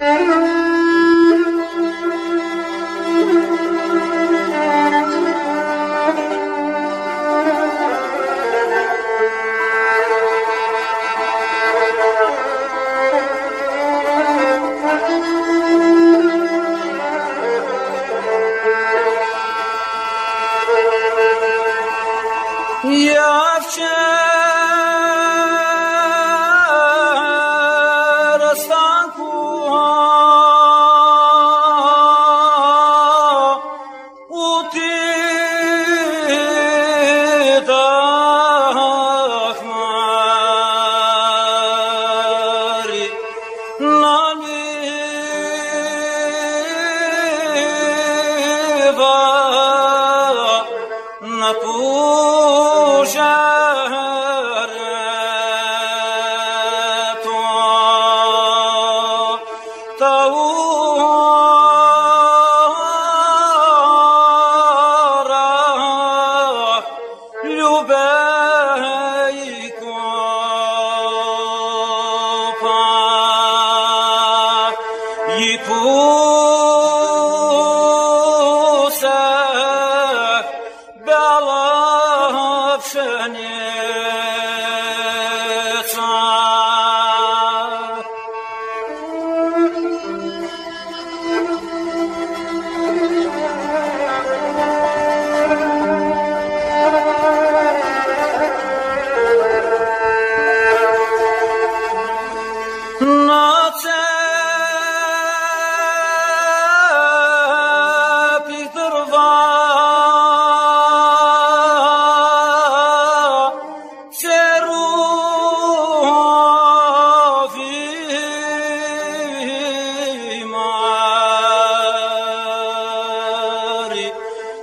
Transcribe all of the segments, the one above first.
Yeah. I've changed.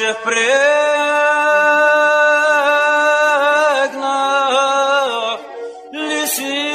više pregna, li si.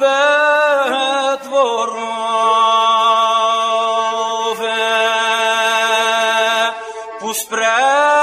bet vorove puspraklio